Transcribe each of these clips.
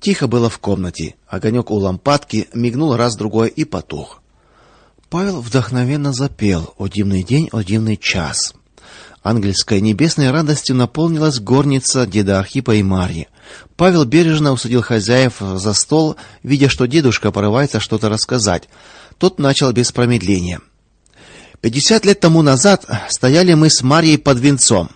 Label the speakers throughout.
Speaker 1: Тихо было в комнате. Огонек у лампадки мигнул раз другой и потух. Павел вдохновенно запел: "О дивный день, о дивный час". Ангельской небесной радостью наполнилась горница деда Архипа и Марьи. Павел бережно усадил хозяев за стол, видя, что дедушка порывается что-то рассказать. Тот начал без промедления. Пятьдесят лет тому назад стояли мы с Марьей под венцом.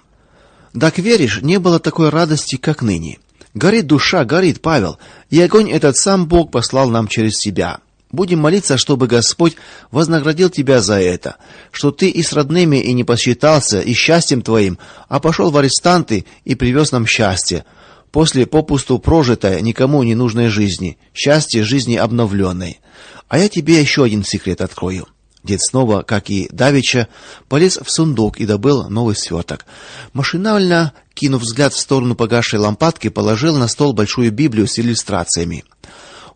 Speaker 1: Так веришь, не было такой радости, как ныне. Горит душа, горит, Павел, и огонь этот сам Бог послал нам через себя. Будем молиться, чтобы Господь вознаградил тебя за это, что ты и с родными и не посчитался, и счастьем твоим, а пошел в арестанты и привез нам счастье. После попусту прожитой, никому не нужной жизни, счастье жизни обновленной. А я тебе еще один секрет открою. Дед снова, как и давеча, полез в сундук и добыл новый сверток. Машинально, кинув взгляд в сторону погасшей лампадки, положил на стол большую Библию с иллюстрациями.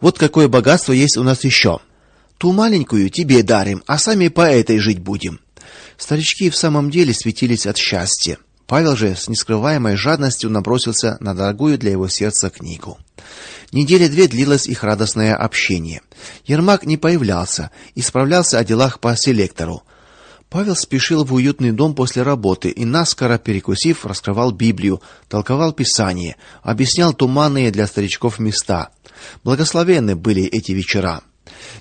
Speaker 1: Вот какое богатство есть у нас еще. Ту маленькую тебе дарим, а сами по этой жить будем. Старички в самом деле светились от счастья. Павел же с нескрываемой жадностью набросился на дорогую для его сердца книгу. Недели две длилось их радостное общение. Ермак не появлялся и справлялся о делах по селектору. Павел спешил в уютный дом после работы и наскоро перекусив, раскрывал Библию, толковал Писание, объяснял туманные для старичков места. Благословенны были эти вечера.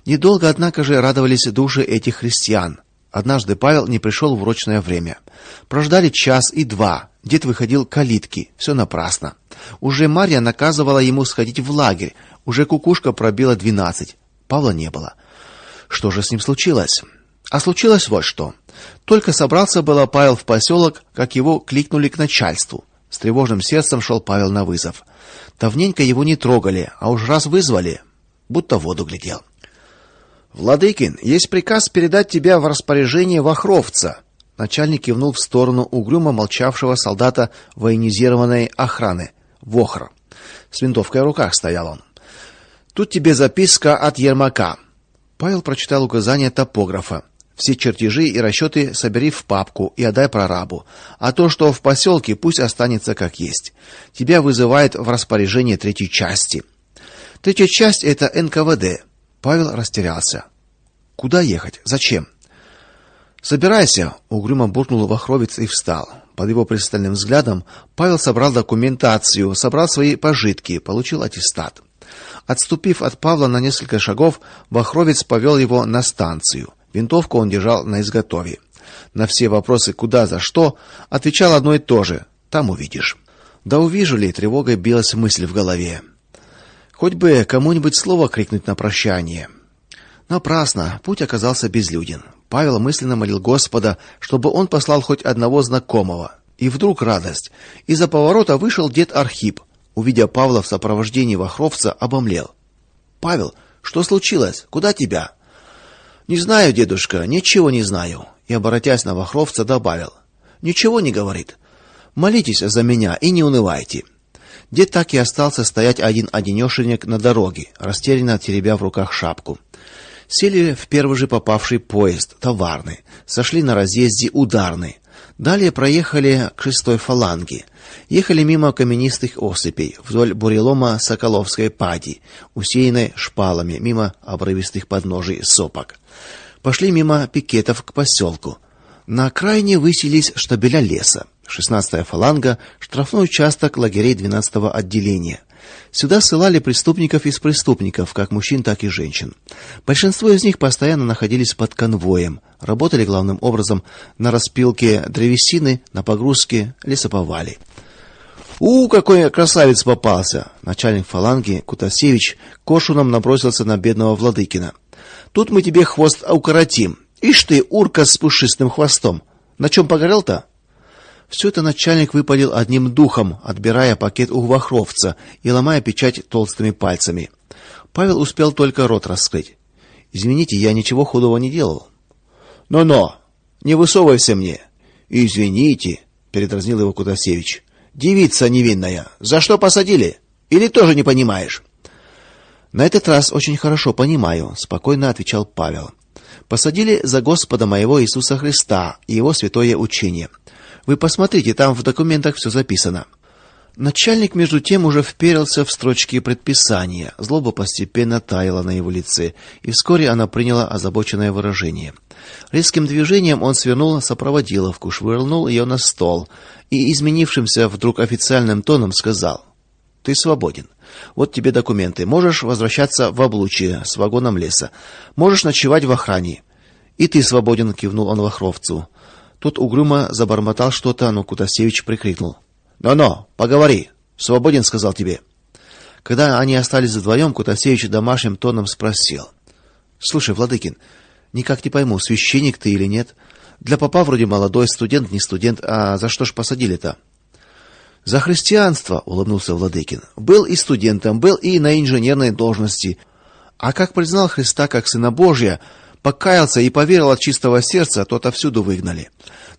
Speaker 1: Недолго, однако же, радовались души этих христиан. Однажды Павел не пришел в урочное время. Прождали час и два. Дед выходил к калитке. Все напрасно. Уже Марья наказывала ему сходить в лагерь. Уже кукушка пробила двенадцать. Павла не было. Что же с ним случилось? А случилось вот что. Только собрался было Павел в поселок, как его кликнули к начальству. С тревожным сердцем шел Павел на вызов. Давненько его не трогали, а уж раз вызвали, будто воду глядел. Владыкин, есть приказ передать тебя в распоряжение Вахровца. Начальник кивнул в сторону угрюмо молчавшего солдата военизированной охраны Вохра. С винтовкой в руках стоял он. Тут тебе записка от Ермака. Павел прочитал указания топографа. Все чертежи и расчеты собери в папку и отдай прорабу. А то, что в поселке, пусть останется как есть. Тебя вызывает в распоряжение третьей части. Третья часть это НКВД. Павел растерялся. Куда ехать? Зачем? Собирайся, угрюмо буркнул Вахровец и встал. Под его пристальным взглядом Павел собрал документацию, собрал свои пожитки, получил аттестат. Отступив от Павла на несколько шагов, Вахровец повел его на станцию. Винтовку он держал на изготове. На все вопросы куда, за что, отвечал одно и то же: "Там увидишь". Да увижу ли, тревогой билась мысль в голове. Хоть бы кому-нибудь слово крикнуть на прощание. Напрасно, путь оказался безлюден. Павел мысленно молил Господа, чтобы он послал хоть одного знакомого. И вдруг радость. Из-за поворота вышел дед Архип. Увидя Павла в сопровождении Вахровца, обомлел. Павел, что случилось? Куда тебя? Не знаю, дедушка, ничего не знаю. И оборотясь на Вахровца, добавил: Ничего не говорит. Молитесь за меня и не унывайте. Дед так и остался стоять один одинешенек на дороге, растерянно теребя в руках шапку. Сели в первый же попавший поезд, товарный, сошли на разъезде ударный. Далее проехали к шестой фаланге. Ехали мимо каменистых осыпей, вдоль бурелома Соколовской пади, усеянной шпалами, мимо обрывистых подножий сопок. Пошли мимо пикетов к поселку. На окраине высились штабеля леса. 16-я фаланга, штрафной участок лагерей 12-го отделения. Сюда ссылали преступников из преступников, как мужчин, так и женщин. Большинство из них постоянно находились под конвоем, работали главным образом на распилке древесины, на погрузке лесоповалей. У, какой красавец попался. Начальник фаланги Кутасевич кошуном набросился на бедного Владыкина. Тут мы тебе хвост укоротим. Ишь ты, урка с пушистым хвостом. На чем погорел-то? Все это начальник выпалил одним духом, отбирая пакет у Вахровца и ломая печать толстыми пальцами. Павел успел только рот раскрыть. Извините, я ничего худого не делал. Но-но, не высовывайся мне. Извините, передразнил его Кутасевич. Девица невинная, за что посадили? Или тоже не понимаешь? На этот раз очень хорошо понимаю, спокойно отвечал Павел. Посадили за Господа моего Иисуса Христа и его святое учение. Вы посмотрите, там в документах все записано. Начальник между тем уже вперился в строчки предписания. Злоба постепенно таяла на его лице, и вскоре она приняла озабоченное выражение. Резким движением он свернул сопроводиловку, швырнул ее на стол и изменившимся вдруг официальным тоном сказал: "Ты свободен. Вот тебе документы. Можешь возвращаться в облучье с вагоном леса. Можешь ночевать в охране. И ты свободен", кивнул он Вахровцу. Тот угрюмо забормотал что-то, но Кутасевич прикрикнул: "Но-но, поговори. Свободен, сказал тебе". Когда они остались вдвоем, Кутасевич домашним тоном спросил: "Слушай, Владыкин, никак не пойму, священник ты или нет? Для попа вроде молодой, студент, не студент, а за что ж посадили-то?" За христианство, улыбнулся Владыкин. Был и студентом, был и на инженерной должности. А как признал Христа как сына Божия, покаялся и поверил от чистого сердца, то отовсюду выгнали.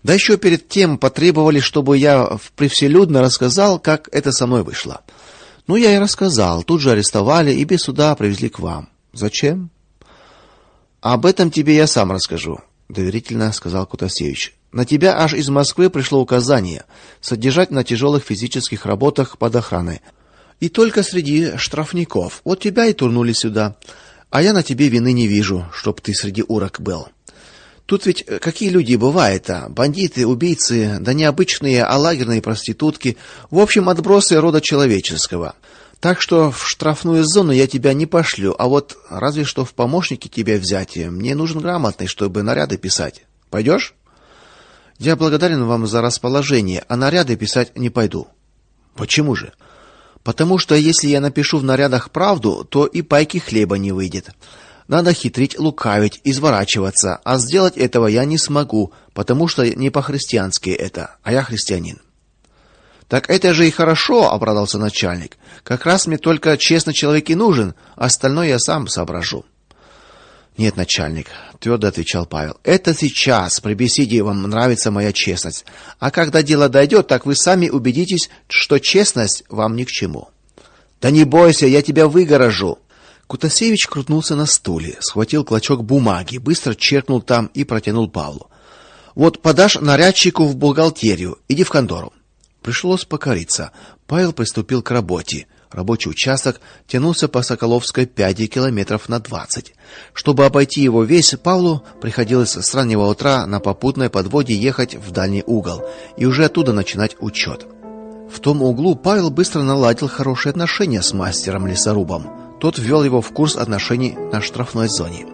Speaker 1: Да еще перед тем потребовали, чтобы я привселюдно рассказал, как это со мной вышло. Ну я и рассказал. Тут же арестовали и без суда привезли к вам. Зачем? Об этом тебе я сам расскажу, доверительно сказал Кутасевич. На тебя аж из Москвы пришло указание содержать на тяжелых физических работах под охраной. И только среди штрафников. Вот тебя и турнули сюда. А я на тебе вины не вижу, чтоб ты среди урок был. Тут ведь э, какие люди бывают-то? Бандиты, убийцы, да не обычные, а лагерные проститутки, в общем, отбросы рода человеческого. Так что в штрафную зону я тебя не пошлю, а вот разве что в помощники тебя взять. Мне нужен грамотный, чтобы наряды писать. Пойдешь? Я благодарен вам за расположение, а наряды писать не пойду. Почему же? Потому что если я напишу в нарядах правду, то и пайки хлеба не выйдет. Надо хитрить, лукавить, изворачиваться, а сделать этого я не смогу, потому что не по-христиански это, а я христианин. Так это же и хорошо, обрадовался начальник. Как раз мне только честный человек и нужен, остальное я сам соображу. Нет, начальник, твердо отвечал Павел. Это сейчас при беседе вам нравится моя честность, а когда дело дойдет, так вы сами убедитесь, что честность вам ни к чему. Да не бойся, я тебя выгорожу. Кутасевич крутнулся на стуле, схватил клочок бумаги, быстро черкнул там и протянул Павлу. Вот подашь нарядчику в бухгалтерию, иди в контору. Пришлось покориться. Павел приступил к работе. Рабочий участок тянулся по Соколовской 5 километров на 20. Чтобы обойти его весь, Павлу приходилось с раннего утра на попутной подводе ехать в дальний угол и уже оттуда начинать учет. В том углу Павел быстро наладил хорошие отношения с мастером-лесорубом. Тот ввел его в курс отношений на штрафной зоне.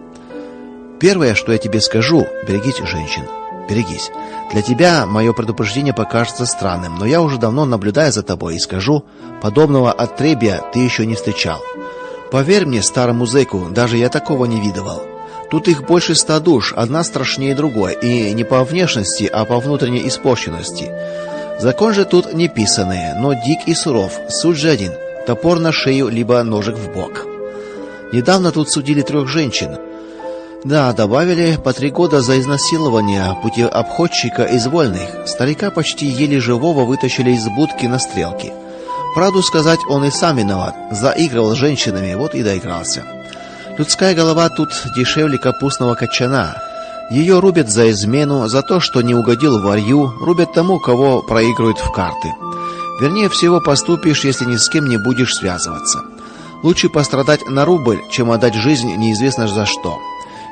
Speaker 1: Первое, что я тебе скажу, берегись женщин. Берегись. Для тебя мое предупреждение покажется странным, но я уже давно наблюдаю за тобой и скажу, подобного отребья ты еще не встречал. Поверь мне, старому зэку, даже я такого не видывал. Тут их больше ста душ, одна страшнее другой, и не по внешности, а по внутренней испорченности. Закон же тут не писанный, но дик и суров. Суть же один: топор на шею либо ножик в бок. Недавно тут судили трех женщин. Да, добавили по три года за изнасилование пути обходчика из вольных. Старика почти еле живого вытащили из будки на стрелке. Правду сказать, он и сам виноват. Заигрывал с женщинами, вот и доигрался. Людская голова тут дешевле капустного кочана. Ее рубят за измену, за то, что не угодил варью, рубят тому, кого проигрывают в карты. Вернее всего поступишь, если ни с кем не будешь связываться. Лучше пострадать на рубль, чем отдать жизнь неизвестно за что.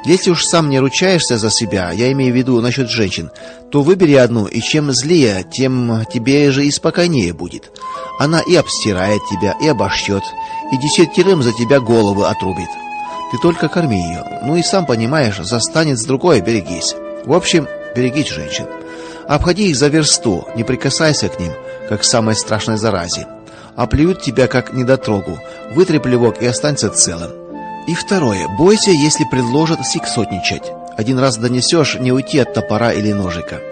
Speaker 1: Если уж сам не ручаешься за себя, я имею в виду насчет женщин, то выбери одну, и чем злее, тем тебе же и спокойнее будет. Она и обстирает тебя, и обошьет, и десятерым за тебя головы отрубит. Ты только корми ее. Ну и сам понимаешь, застанет с другой, берегись. В общем, берегись женщин. Обходи их за версту, не прикасайся к ним, как к самой страшной заразе. Оплюют тебя как недотрогу. Вытри плевок и останься целым. И второе. Бойся, если предложат сексотничать. Один раз донесешь, не уйти от топора или ножика.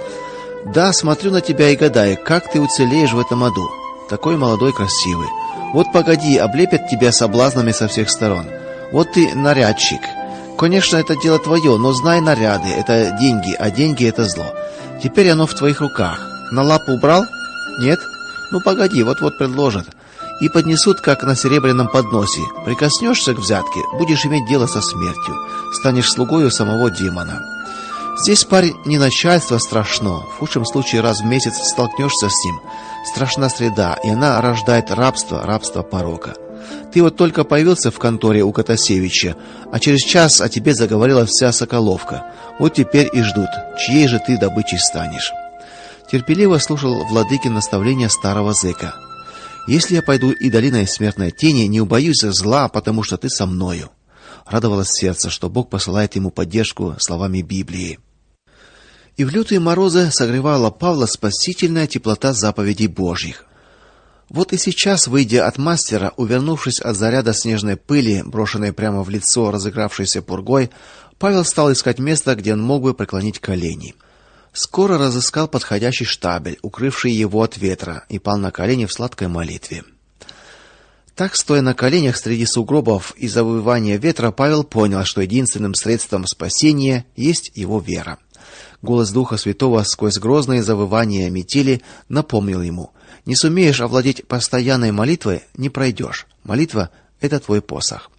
Speaker 1: Да, смотрю на тебя и гадаю, как ты уцелеешь в этом аду. Такой молодой, красивый. Вот погоди, облепят тебя соблазнами со всех сторон. Вот ты нарядчик. Конечно, это дело твое, но знай наряды это деньги, а деньги это зло. Теперь оно в твоих руках. На лапу убрал? Нет? Ну погоди, вот-вот предложат и поднесут, как на серебряном подносе. Прикоснешься к взятке, будешь иметь дело со смертью, станешь слугою самого демона. Здесь, парень, не начальство страшно. В худшем случае раз в месяц столкнешься с ним. страшна среда, и она рождает рабство, рабство порока. Ты вот только появился в конторе у Котасевича, а через час о тебе заговорила вся Соколовка. Вот теперь и ждут, чьей же ты добычей станешь. Терпеливо слушал владыкин наставления старого зэка. Если я пойду и долиной смертной тени, не убоюсь зла, потому что ты со мною. Радовалось сердце, что Бог посылает ему поддержку словами Библии. И в лютые морозы согревала Павла спасительная теплота заповедей Божьих. Вот и сейчас, выйдя от мастера, увернувшись от заряда снежной пыли, брошенной прямо в лицо разыгравшейся пургой, Павел стал искать место, где он мог бы преклонить колени. Скоро разыскал подходящий штабель, укрывший его от ветра, и пал на колени в сладкой молитве. Так, стоя на коленях среди сугробов и завывания ветра, Павел понял, что единственным средством спасения есть его вера. Голос Духа Святого сквозь грозные завывания метели напомнил ему: "Не сумеешь овладеть постоянной молитвой, не пройдешь. Молитва это твой посох".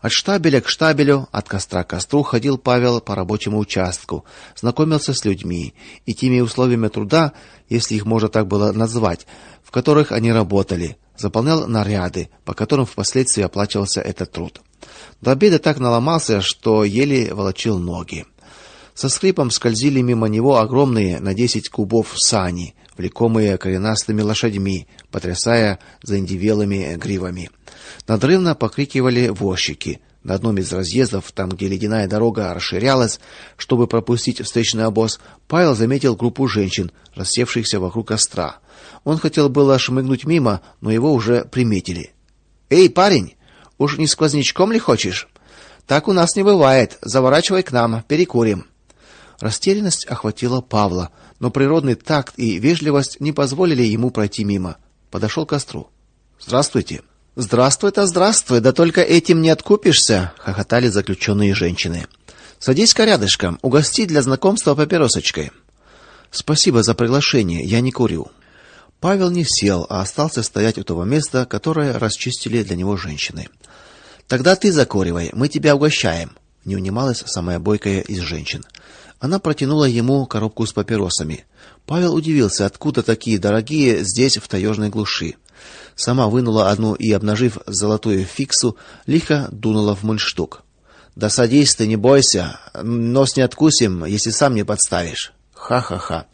Speaker 1: От штабеля к штабелю, от костра к костру ходил Павел по рабочему участку, знакомился с людьми и теми условиями труда, если их можно так было назвать, в которых они работали, заполнял наряды, по которым впоследствии оплачивался этот труд. До обеда так наломался, что еле волочил ноги. Со скрипом скользили мимо него огромные на десять кубов сани, влекомые коренастыми лошадьми, потрясая заиндевелыми гривами. Надрывно покрикивали возчики. На одном из разъездов, там, где ледяная дорога расширялась, чтобы пропустить встречный обоз, Павел заметил группу женщин, рассевшихся вокруг костра. Он хотел было шмыгнуть мимо, но его уже приметили. "Эй, парень, уж не сквознячком ли хочешь? Так у нас не бывает. Заворачивай к нам, перекурим". Растерянность охватила Павла, но природный такт и вежливость не позволили ему пройти мимо. Подошел к костру. "Здравствуйте". "Здравствуй-то, здравствуй, да только этим не откупишься", хохотали заключенные женщины. "Садись-ка рядышком, угости для знакомства папиросочкой". "Спасибо за приглашение, я не курю". Павел не сел, а остался стоять у того места, которое расчистили для него женщины. "Тогда ты закуривай, мы тебя угощаем", не унималась самая бойкая из женщин. Она протянула ему коробку с папиросами. Павел удивился, откуда такие дорогие здесь в таежной глуши. Сама вынула одну и, обнажив золотую фиксу, лихо дунула в мундштук. Да садись ты, не бойся, нос не откусим, если сам не подставишь. Ха-ха-ха.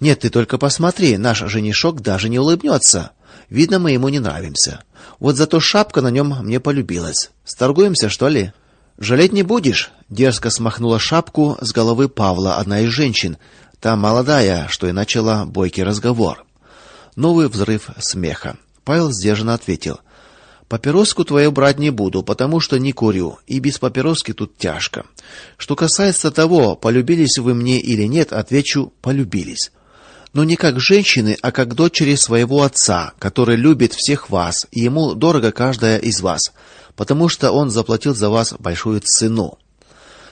Speaker 1: Нет, ты только посмотри, наш женишок даже не улыбнется. Видно, мы ему не нравимся. Вот зато шапка на нем мне полюбилась. Сторгуемся, что ли? Жалеть не будешь, дерзко смахнула шапку с головы Павла одна из женщин, та молодая, что и начала бойкий разговор. Новый взрыв смеха. Павел сдержанно ответил: Папироску твою брать не буду, потому что не курю, и без папироски тут тяжко. Что касается того, полюбились вы мне или нет, отвечу: полюбились. Но не как женщины, а как дочери своего отца, который любит всех вас, и ему дорого каждая из вас потому что он заплатил за вас большую цену.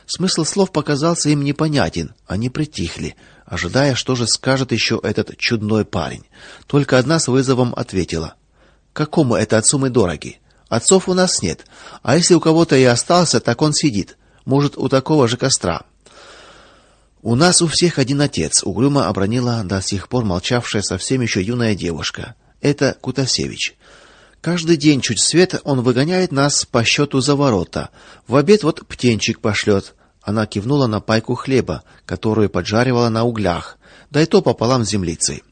Speaker 1: Смысл слов показался им непонятен. Они притихли, ожидая, что же скажет еще этот чудной парень. Только одна с вызовом ответила: "Какому это отцу мы дороги? Отцов у нас нет, а если у кого-то и остался, так он сидит, может, у такого же костра". У нас у всех один отец, угрюмо обронила до сих пор молчавшая совсем еще юная девушка. Это Кутасевич. Каждый день чуть свет он выгоняет нас по счету за ворота. В обед вот птенчик пошлет. Она кивнула на пайку хлеба, которую поджаривала на углях, да и то пополам землицей.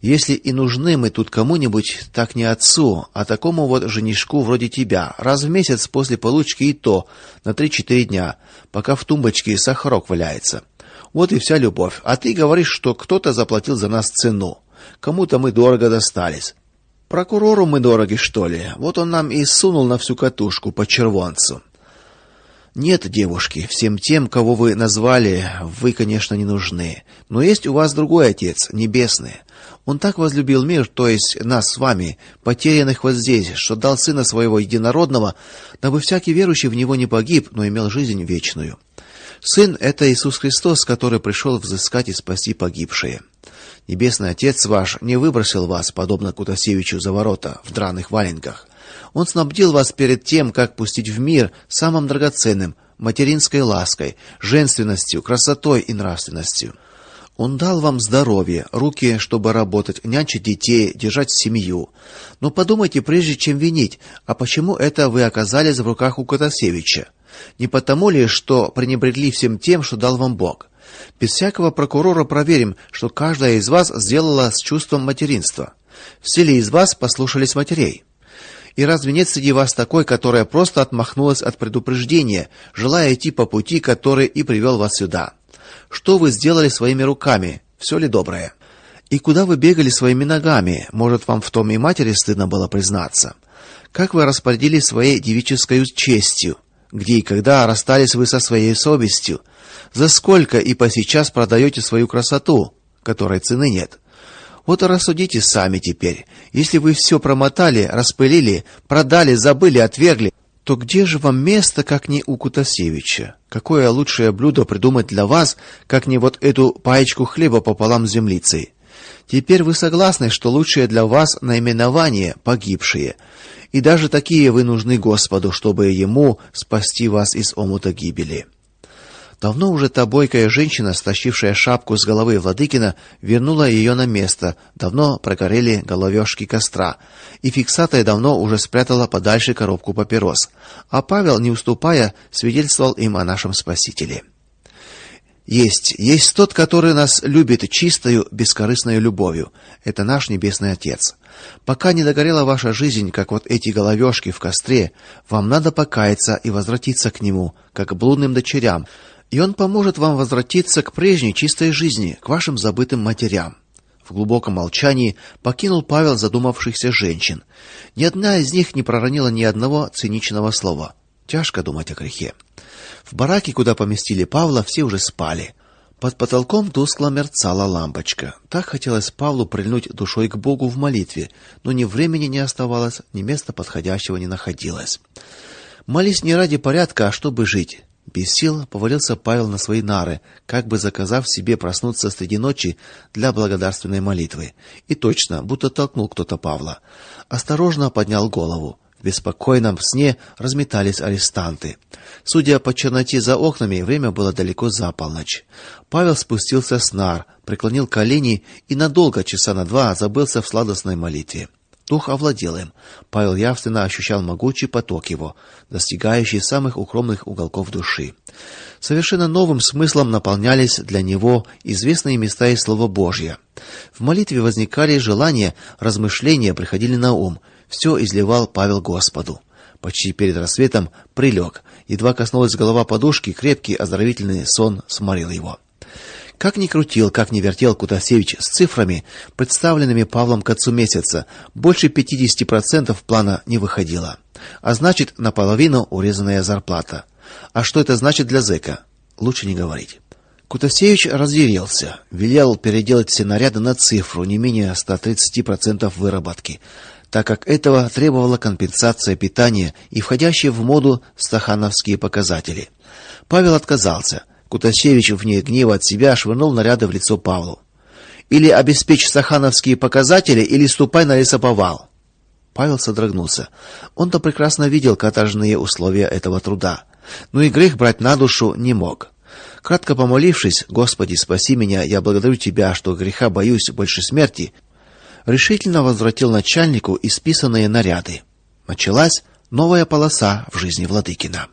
Speaker 1: Если и нужны мы тут кому-нибудь, так не отцу, а такому вот женишку вроде тебя, раз в месяц после получки и то на три-четыре дня, пока в тумбочке сахарок валяется. Вот и вся любовь. А ты говоришь, что кто-то заплатил за нас цену. Кому-то мы дорого достались. Прокурору мы дороги, что ли? Вот он нам и сунул на всю катушку по червонцу. Нет, девушки, всем тем, кого вы назвали, вы, конечно, не нужны. Но есть у вас другой отец, небесный. Он так возлюбил мир, то есть нас с вами, потерянных вот здесь, что дал сына своего единородного, дабы всякий верующий в него не погиб, но имел жизнь вечную. Сын это Иисус Христос, который пришел взыскать и спасти погибшие. Небесный Отец ваш не выбросил вас, подобно Кутасевичу за ворота в драных валенках. Он снабдил вас перед тем, как пустить в мир самым драгоценным материнской лаской, женственностью, красотой и нравственностью. Он дал вам здоровье, руки, чтобы работать, нянчить детей, держать семью. Но подумайте прежде, чем винить, а почему это вы оказались в руках у Котасевича? Не потому ли, что пренебрегли всем тем, что дал вам Бог? Без всякого прокурора проверим, что каждая из вас сделала с чувством материнства. Все ли из вас послушались матерей? И разве нет среди вас такой, которая просто отмахнулась от предупреждения, желая идти по пути, который и привел вас сюда? Что вы сделали своими руками? Все ли доброе? И куда вы бегали своими ногами? Может, вам в том и матери стыдно было признаться? Как вы распорядились своей девической честью? Где и когда расстались вы со своей совестью? За сколько и по сейчас продаете свою красоту, которой цены нет? Вот и рассудите сами теперь. Если вы все промотали, распылили, продали, забыли, отвергли, то где же вам место, как не у Кутасевича? Какое лучшее блюдо придумать для вас, как не вот эту паечку хлеба пополам с землицей? Теперь вы согласны, что лучшее для вас наименование погибшие, и даже такие вы нужны Господу, чтобы ему спасти вас из омута гибели. Давно уже та бойкая женщина, стащившая шапку с головы Владыкина, вернула ее на место. Давно прогорели головешки костра, и фиксатая давно уже спрятала подальше коробку папирос. А Павел, не уступая, свидетельствовал им о нашем Спасителе. Есть, есть тот, который нас любит чистою, бескорыстной любовью. Это наш небесный Отец. Пока не догорела ваша жизнь, как вот эти головешки в костре, вам надо покаяться и возвратиться к нему, как блудным дочерям и он поможет вам возвратиться к прежней чистой жизни, к вашим забытым матерям. В глубоком молчании покинул Павел задумавшихся женщин. Ни одна из них не проронила ни одного циничного слова. Тяжко думать о грехе. В бараке, куда поместили Павла, все уже спали. Под потолком тускло мерцала лампочка. Так хотелось Павлу прильнуть душой к Богу в молитве, но ни времени не оставалось, ни места подходящего не находилось. Молись не ради порядка, а чтобы жить. Без сил повалился Павел на свои нары, как бы заказав себе проснуться среди ночи для благодарственной молитвы. И точно, будто толкнул кто-то Павла. Осторожно поднял голову. В беспокойном сне разметались арестанты. Судя по черноте за окнами, время было далеко за полночь. Павел спустился с нар, преклонил колени и надолго, часа на два, забылся в сладостной молитве. Дух овладел им. Павел явственно ощущал могучий поток его, достигающий самых укромных уголков души. Совершенно новым смыслом наполнялись для него известные места из слова Божьего. В молитве возникали желания, размышления приходили на ум. Все изливал Павел Господу. Почти перед рассветом прилег. Едва коснулась голова подушки, крепкий оздоровительный сон сморил его. Как ни крутил, как ни вертел Кутасевич с цифрами, представленными Павлом к концу месяца, больше 50% плана не выходило. А значит, наполовину урезанная зарплата. А что это значит для зэка? Лучше не говорить. Кутасевич разъярился, велел переделать все наряды на цифру не менее 130% выработки, так как этого требовала компенсация питания и входящие в моду стахановские показатели. Павел отказался. Кутасевич вне гнева от себя швырнул наряды в лицо Павлу. Или обеспечь сахановские показатели, или ступай на лесоповал. Павел содрогнулся. Он-то прекрасно видел каторжные условия этого труда, но и грех брать на душу не мог. Кратко помолившись: "Господи, спаси меня, я благодарю тебя, что греха боюсь больше смерти", решительно возвратил начальнику исписанные наряды. Началась новая полоса в жизни Владыкина.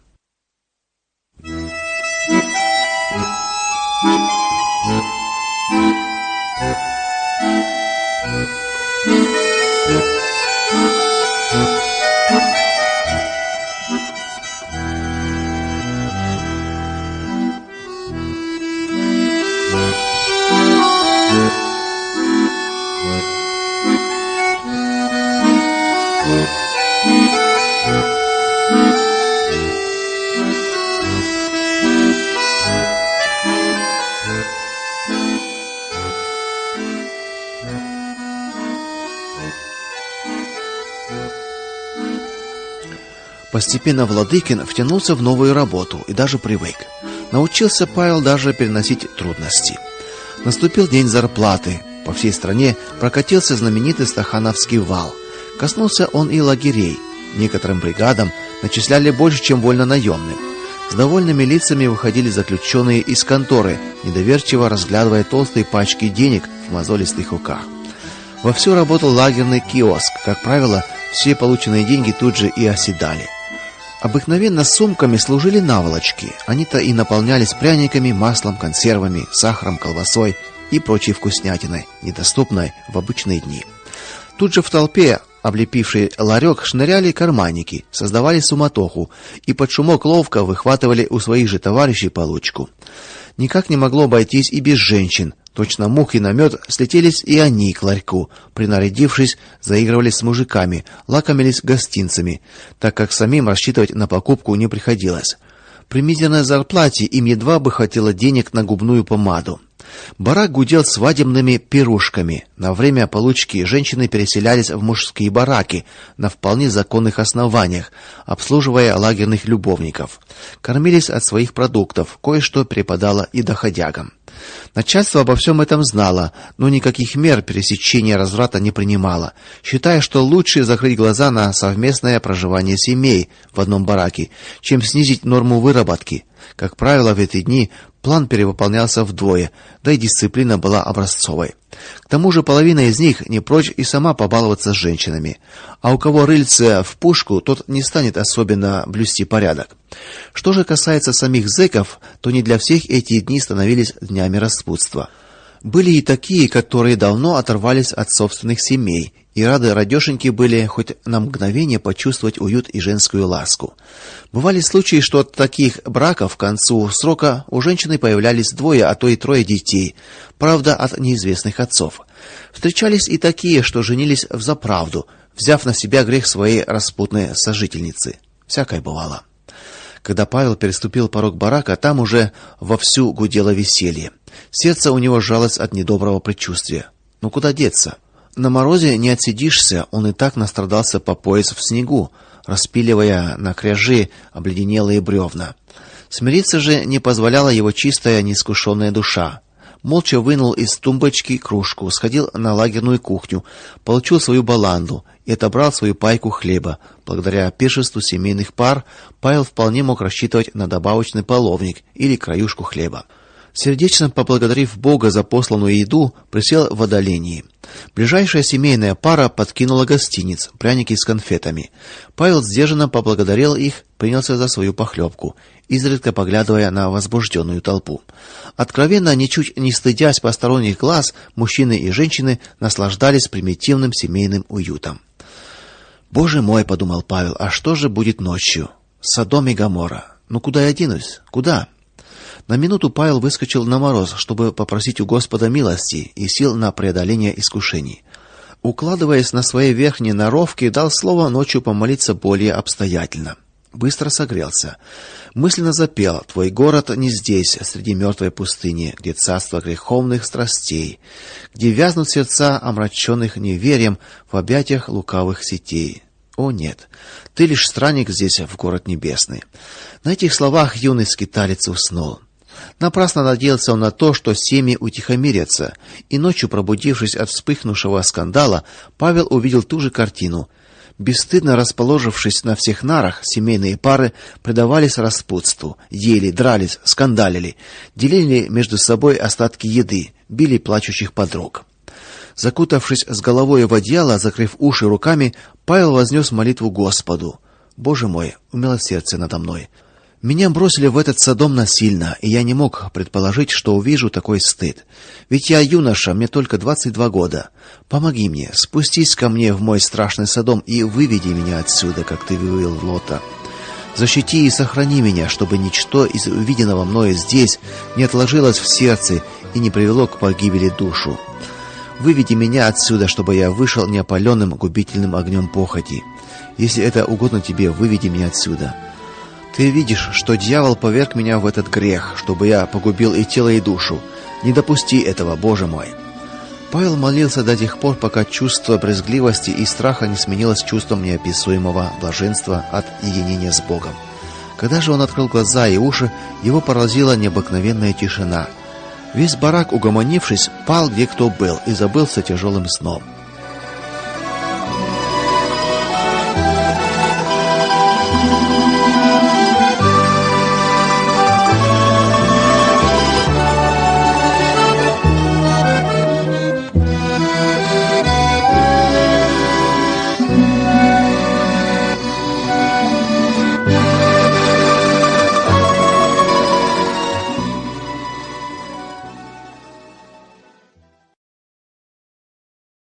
Speaker 1: Постепенно Владыкин втянулся в новую работу и даже привык. Научился Павел даже переносить трудности. Наступил день зарплаты. По всей стране прокатился знаменитый Стахановский вал. Коснулся он и лагерей. Некоторым бригадам начисляли больше, чем вольно наемным. С довольными лицами выходили заключенные из конторы, недоверчиво разглядывая толстые пачки денег в мозолистых руках. Вовсю работал лагерный киоск. Как правило, все полученные деньги тут же и оседали. Обыкновенно сумками служили наволочки. Они-то и наполнялись пряниками, маслом, консервами, сахаром, колбасой и прочей вкуснятиной, недоступной в обычные дни. Тут же в толпе, облепившей ларек, шныряли карманники, создавали суматоху и под шумок ловко выхватывали у своих же товарищей получку. Никак не могло обойтись и без женщин, Точно мух и на мед слетелись и они к ларьку, принарядившись, заигрывали с мужиками, лакомились гостинцами, так как самим рассчитывать на покупку не приходилось. При мизерной зарплате им едва бы хватило денег на губную помаду. Барак гудел свадебными пирушками. На время получки женщины переселялись в мужские бараки на вполне законных основаниях, обслуживая лагерных любовников. Кормились от своих продуктов, кое-что преподало и доходягам. Начальство обо всем этом знало, но никаких мер пересечения разврата не принимало, считая, что лучше закрыть глаза на совместное проживание семей в одном бараке, чем снизить норму выработки. Как правило, в эти дни план перевыполнялся вдвое, да и дисциплина была образцовой. К тому же половина из них не прочь и сама побаловаться с женщинами. А у кого рыльце в пушку, тот не станет особенно блюсти порядок. Что же касается самих зэков, то не для всех эти дни становились днями распутства. Были и такие, которые давно оторвались от собственных семей и рады радёшеньки были хоть на мгновение почувствовать уют и женскую ласку. Бывали случаи, что от таких браков к концу срока у женщины появлялись двое, а то и трое детей, правда, от неизвестных отцов. Встречались и такие, что женились в заправду, взяв на себя грех своей распутной сожительницы. Всякое бывало. Когда Павел переступил порог барака, там уже вовсю гудело веселье. Сердце у него сжалось от недоброго предчувствия. Ну куда деться? На морозе не отсидишься, он и так настрадался по пояс в снегу, распиливая на кряжи обледенелые бревна. Смириться же не позволяла его чистая, неискушенная душа. Молча вынул из тумбочки кружку, сходил на лагерную кухню, получил свою баланду и отобрал свою пайку хлеба. Благодаря пиршеству семейных пар Павел вполне мог рассчитывать на добавочный половник или краюшку хлеба. Сердечно поблагодарив Бога за посланную еду, присел в отдалении. Ближайшая семейная пара подкинула гостиниц, пряники с конфетами. Павел сдержанно поблагодарил их, принялся за свою похлебку, изредка поглядывая на возбужденную толпу. Откровенно, ничуть не стыдясь посторонних глаз, мужчины и женщины наслаждались примитивным семейным уютом. Боже мой, подумал Павел, а что же будет ночью? Содом и Гоморра. Ну куда я денусь? Куда? На минуту Павел выскочил на мороз, чтобы попросить у Господа милости и сил на преодоление искушений. Укладываясь на свои верхние норовки, дал слово ночью помолиться более обстоятельно. Быстро согрелся. Мысленно запел: "Твой город не здесь, среди мертвой пустыни, где царство греховных страстей, где вязнут сердца омраченных неверием в объятиях лукавых сетей". О нет. Ты лишь странник здесь, в город небесный. На этих словах юный скиталец уснул. Напрасно надеялся он на то, что семьи утихомирятся, и ночью, пробудившись от вспыхнувшего скандала, Павел увидел ту же картину. Бесстыдно расположившись на всех нарах, семейные пары предавались распутству, ели, дрались, скандалили, делили между собой остатки еды, били плачущих подруг. Закутавшись с головой в одеяло, закрыв уши руками, Павел вознес молитву Господу: "Боже мой, умилосердься надо мной. Меня бросили в этот садом насильно, и я не мог предположить, что увижу такой стыд. Ведь я юноша, мне только 22 года. Помоги мне, спустись ко мне в мой страшный садом и выведи меня отсюда, как ты вывел Лота. Защити и сохрани меня, чтобы ничто из увиденного мною здесь не отложилось в сердце и не привело к погибели душу. Выведи меня отсюда, чтобы я вышел неопаленным губительным огнем похоти. Если это угодно тебе, выведи меня отсюда. Ты видишь, что дьявол поверг меня в этот грех, чтобы я погубил и тело, и душу. Не допусти этого, Боже мой. Павел молился до тех пор, пока чувство брезгливости и страха не сменилось чувством неописуемого блаженства от единения с Богом. Когда же он открыл глаза и уши, его поразила необыкновенная тишина. Весь барак, угомонившись, пал где кто был и забылся тяжелым сном.